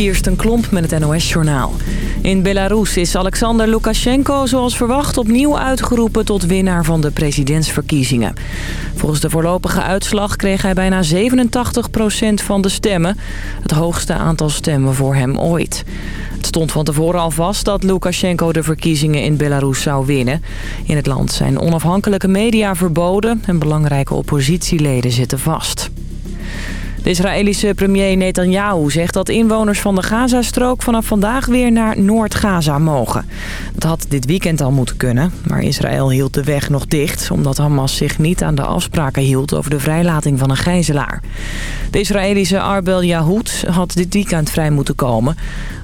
Kirsten Klomp met het NOS-journaal. In Belarus is Alexander Lukashenko zoals verwacht opnieuw uitgeroepen tot winnaar van de presidentsverkiezingen. Volgens de voorlopige uitslag kreeg hij bijna 87% van de stemmen. Het hoogste aantal stemmen voor hem ooit. Het stond van tevoren al vast dat Lukashenko de verkiezingen in Belarus zou winnen. In het land zijn onafhankelijke media verboden en belangrijke oppositieleden zitten vast. De Israëlische premier Netanyahu zegt dat inwoners van de Gazastrook vanaf vandaag weer naar Noord-Gaza mogen. Dat had dit weekend al moeten kunnen, maar Israël hield de weg nog dicht... omdat Hamas zich niet aan de afspraken hield over de vrijlating van een gijzelaar. De Israëlische Arbel Yahud had dit weekend vrij moeten komen...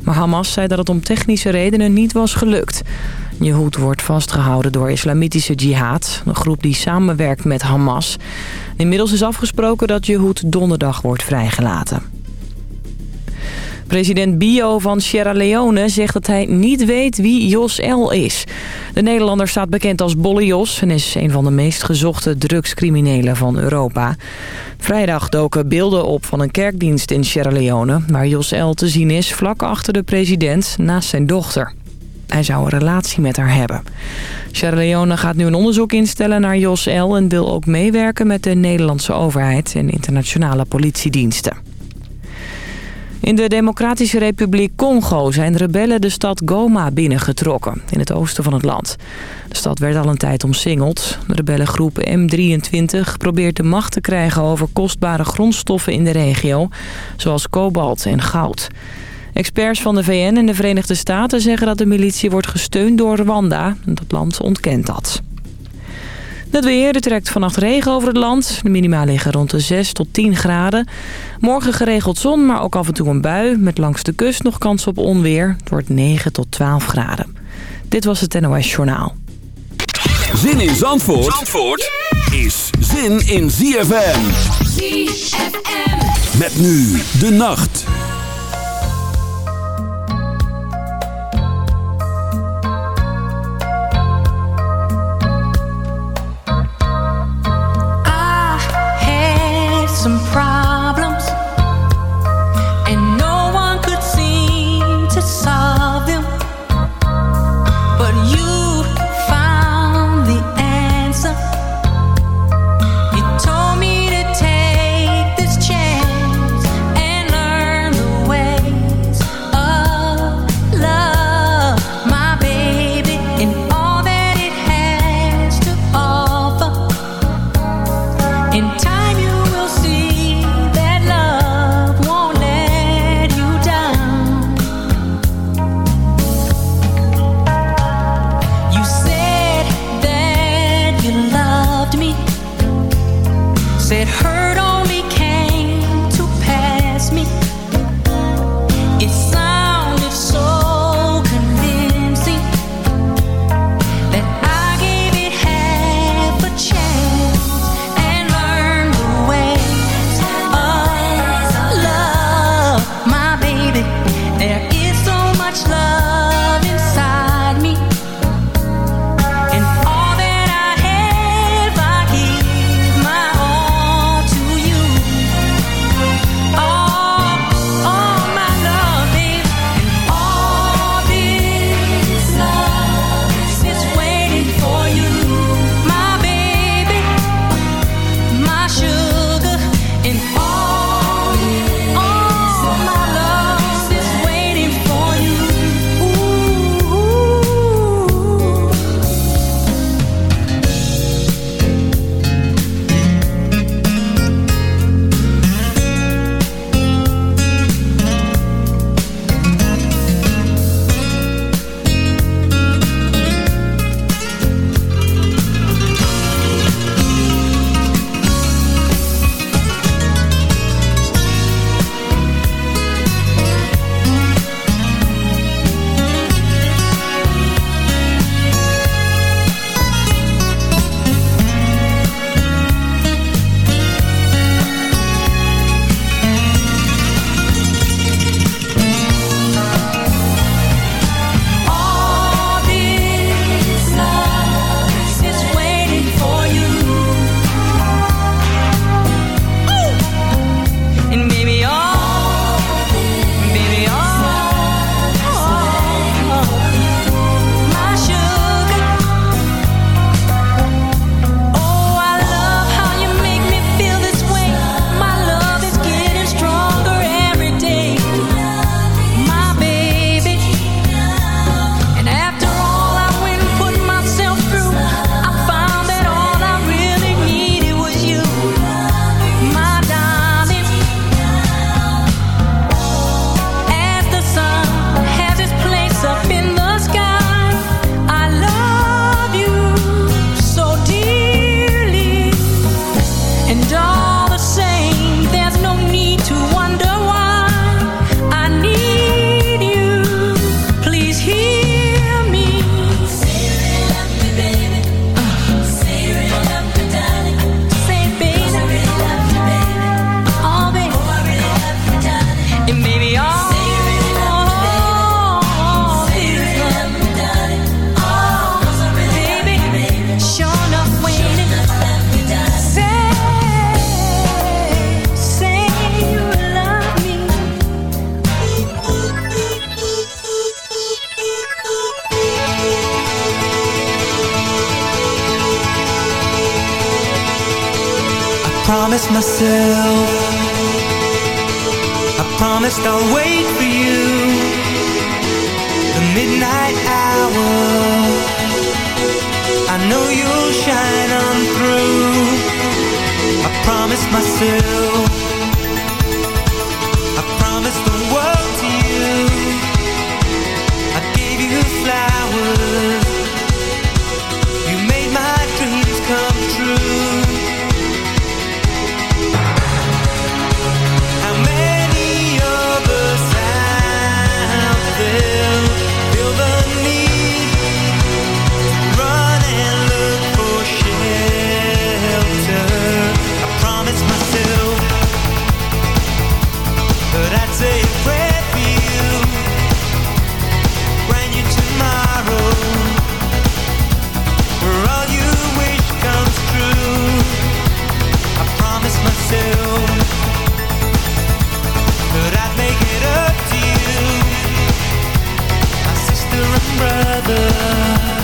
maar Hamas zei dat het om technische redenen niet was gelukt. Yehud wordt vastgehouden door Islamitische Jihad, een groep die samenwerkt met Hamas. Inmiddels is afgesproken dat Yehud donderdag wordt vrijgelaten. President Bio van Sierra Leone zegt dat hij niet weet wie Jos L. is. De Nederlander staat bekend als Bolle Jos en is een van de meest gezochte drugscriminelen van Europa. Vrijdag doken beelden op van een kerkdienst in Sierra Leone... waar Jos L. te zien is vlak achter de president naast zijn dochter. Hij zou een relatie met haar hebben. Sierra Leone gaat nu een onderzoek instellen naar Jos L. en wil ook meewerken met de Nederlandse overheid en internationale politiediensten. In de Democratische Republiek Congo zijn rebellen de stad Goma binnengetrokken, in het oosten van het land. De stad werd al een tijd omsingeld. De rebellengroep M23 probeert de macht te krijgen over kostbare grondstoffen in de regio, zoals kobalt en goud. Experts van de VN en de Verenigde Staten zeggen dat de militie wordt gesteund door Rwanda. Dat land ontkent dat. Het weer, er trekt vannacht regen over het land. De minima liggen rond de 6 tot 10 graden. Morgen geregeld zon, maar ook af en toe een bui. Met langs de kust nog kans op onweer. Het wordt 9 tot 12 graden. Dit was het NOS Journaal. Zin in Zandvoort, Zandvoort is zin in ZFM. ZFM. Met nu de nacht. Brother.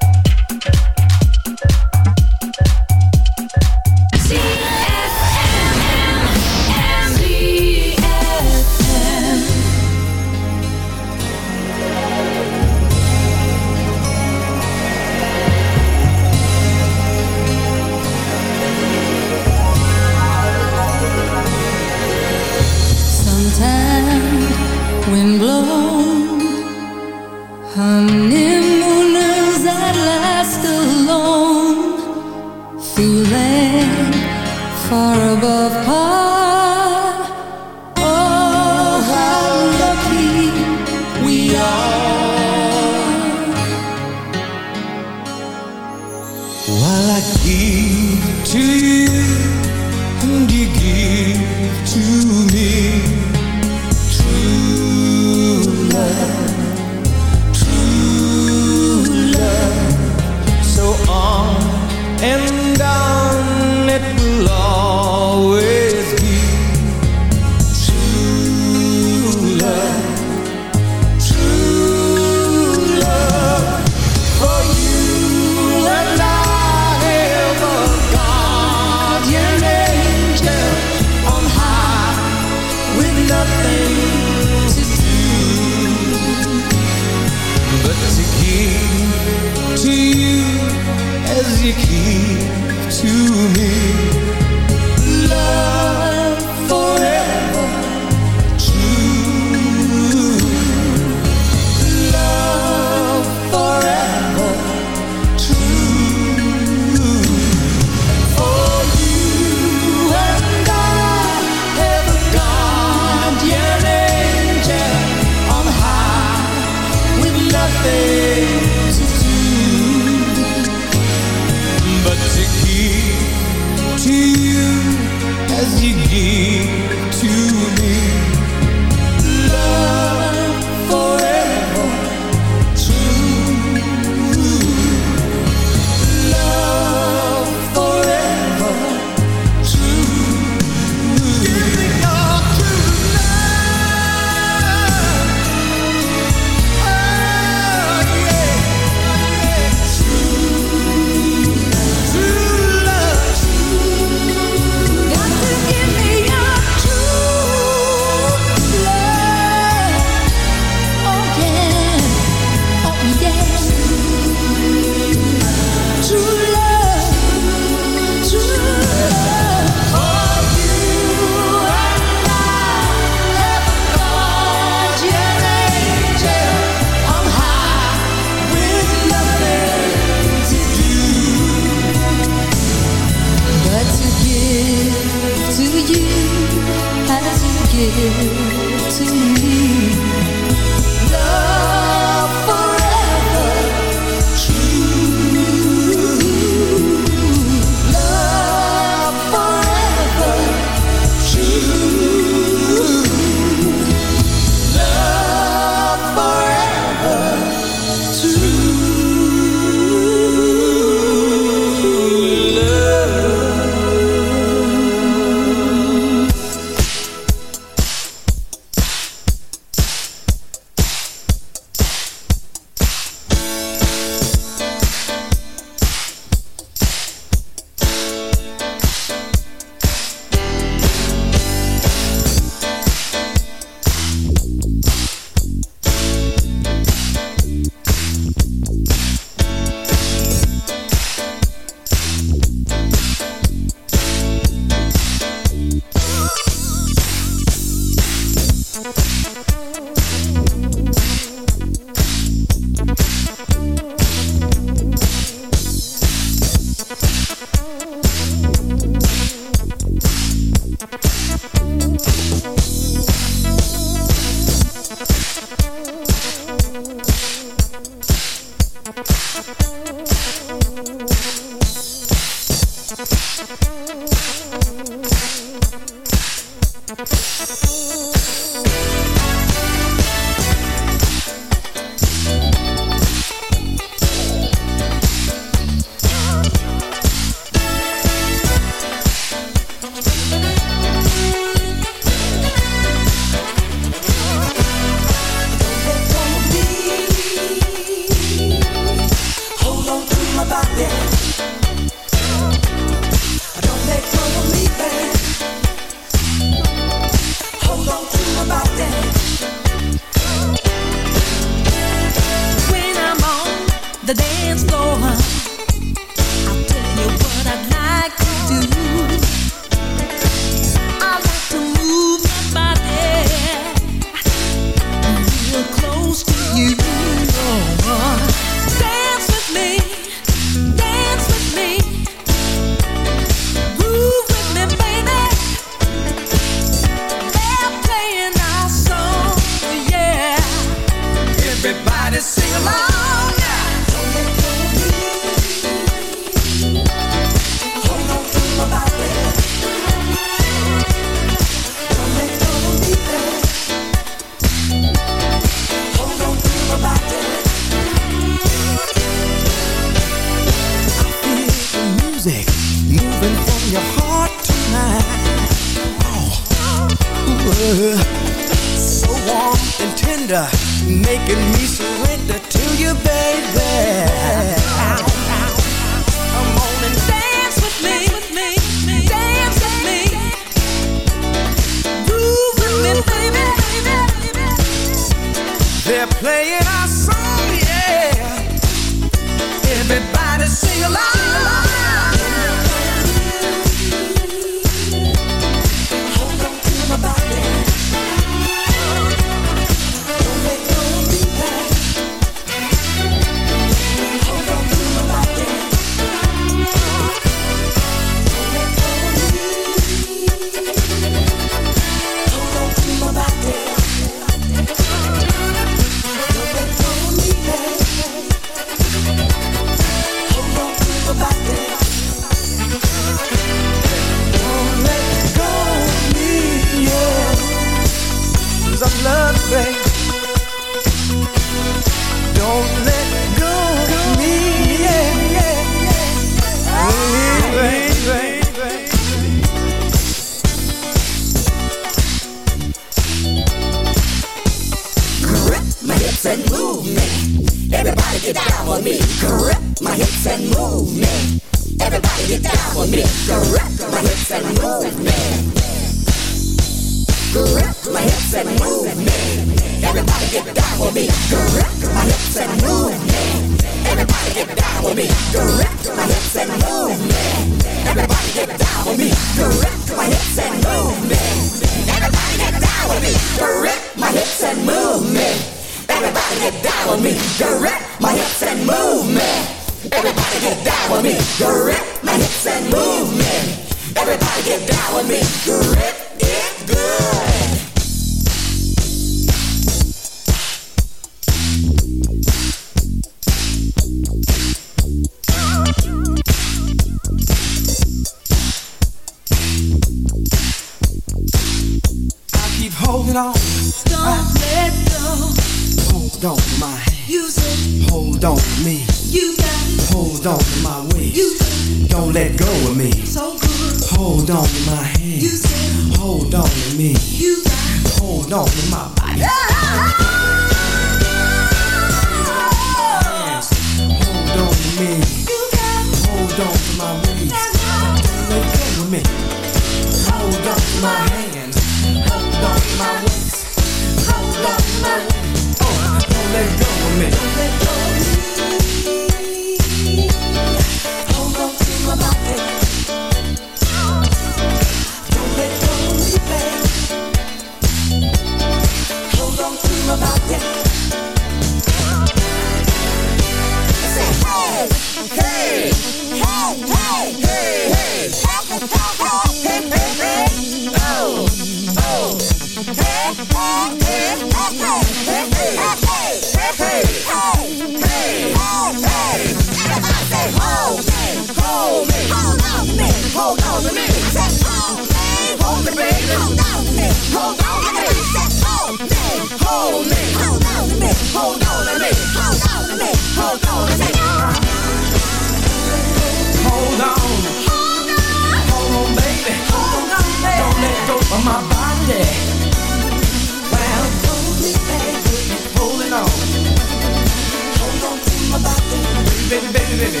Baby, baby, baby.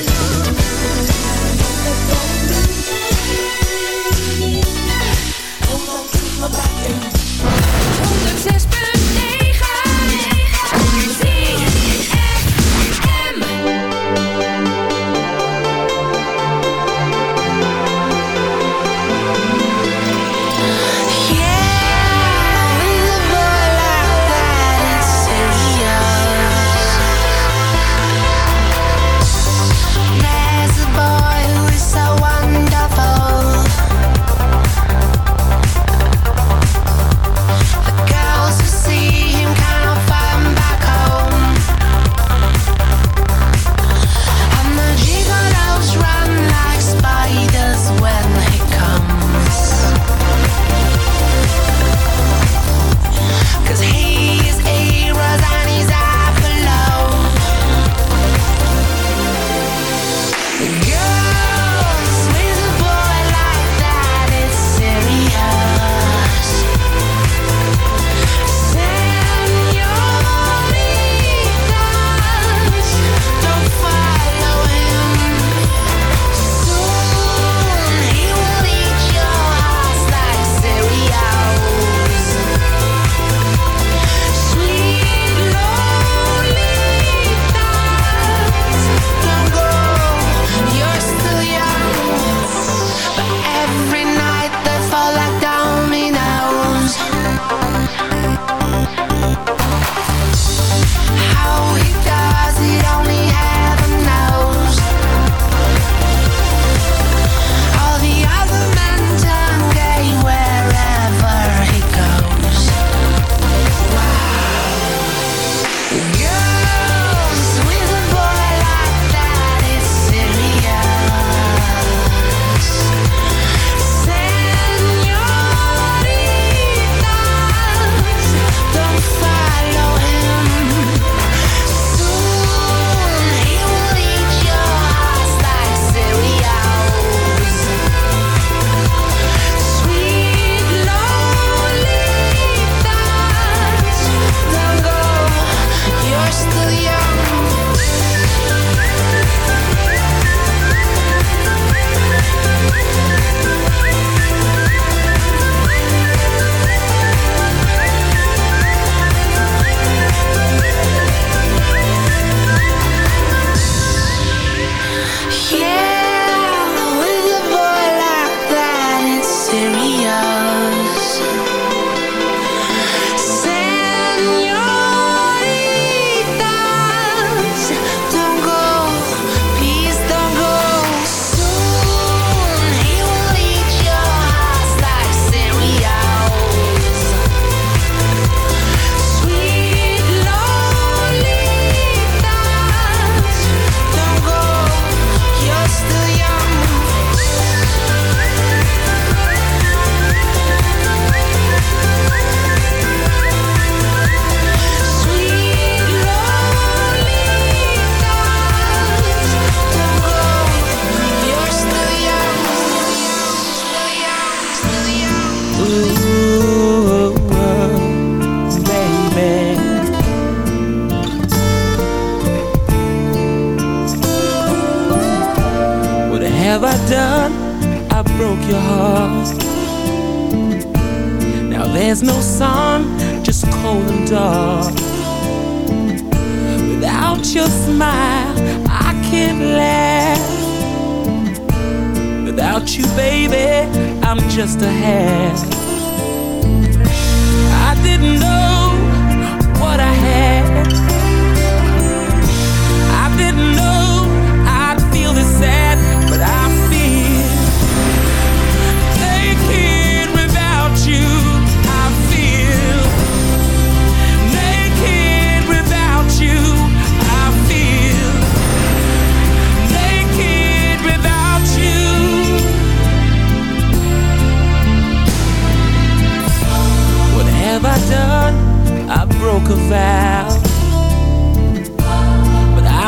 Hold serious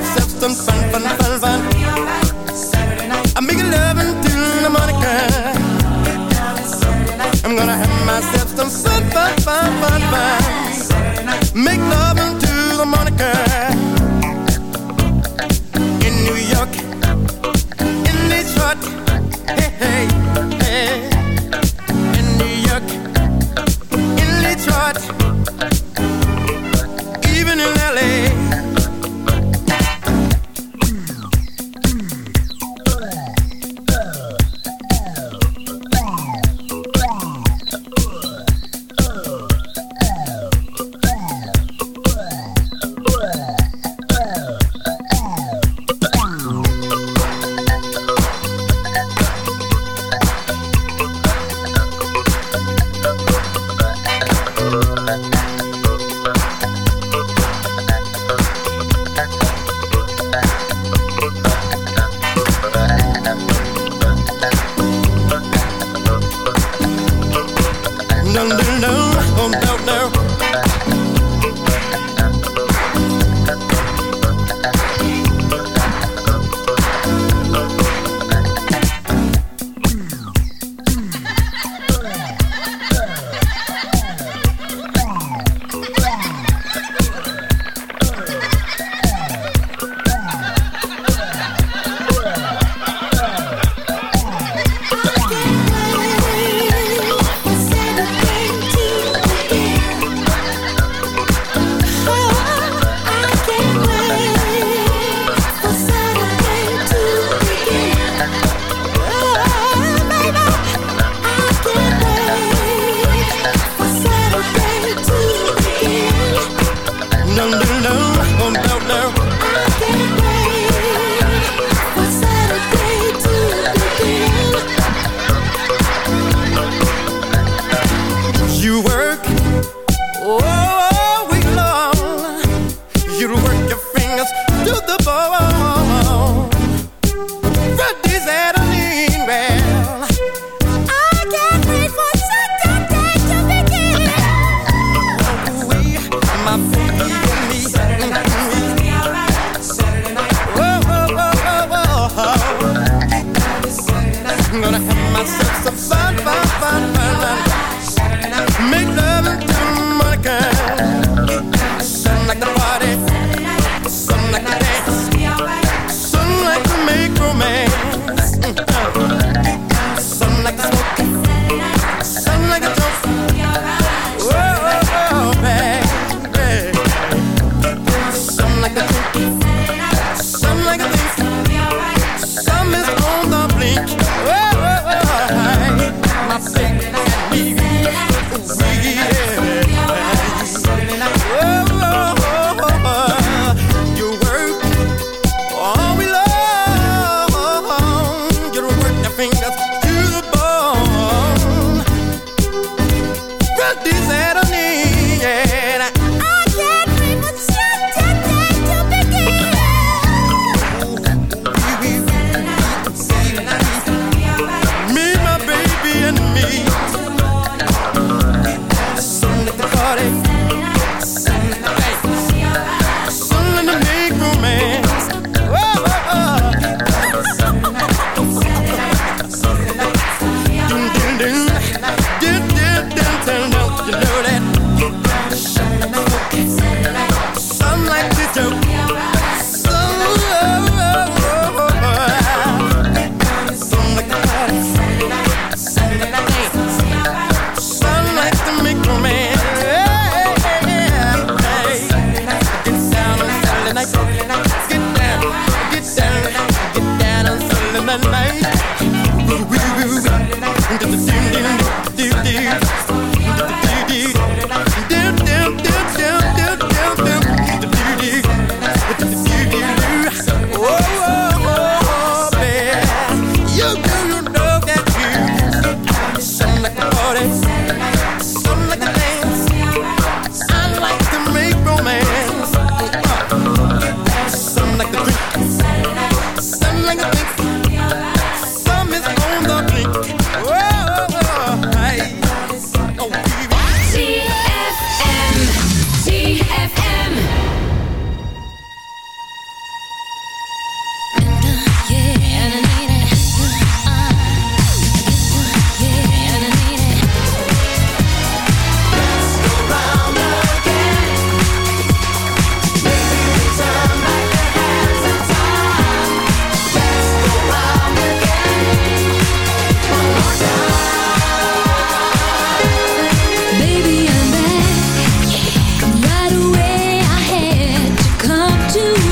Myself some fun, fun fun fun. I'm going to have my steps some fun, fun, fun, fun.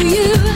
You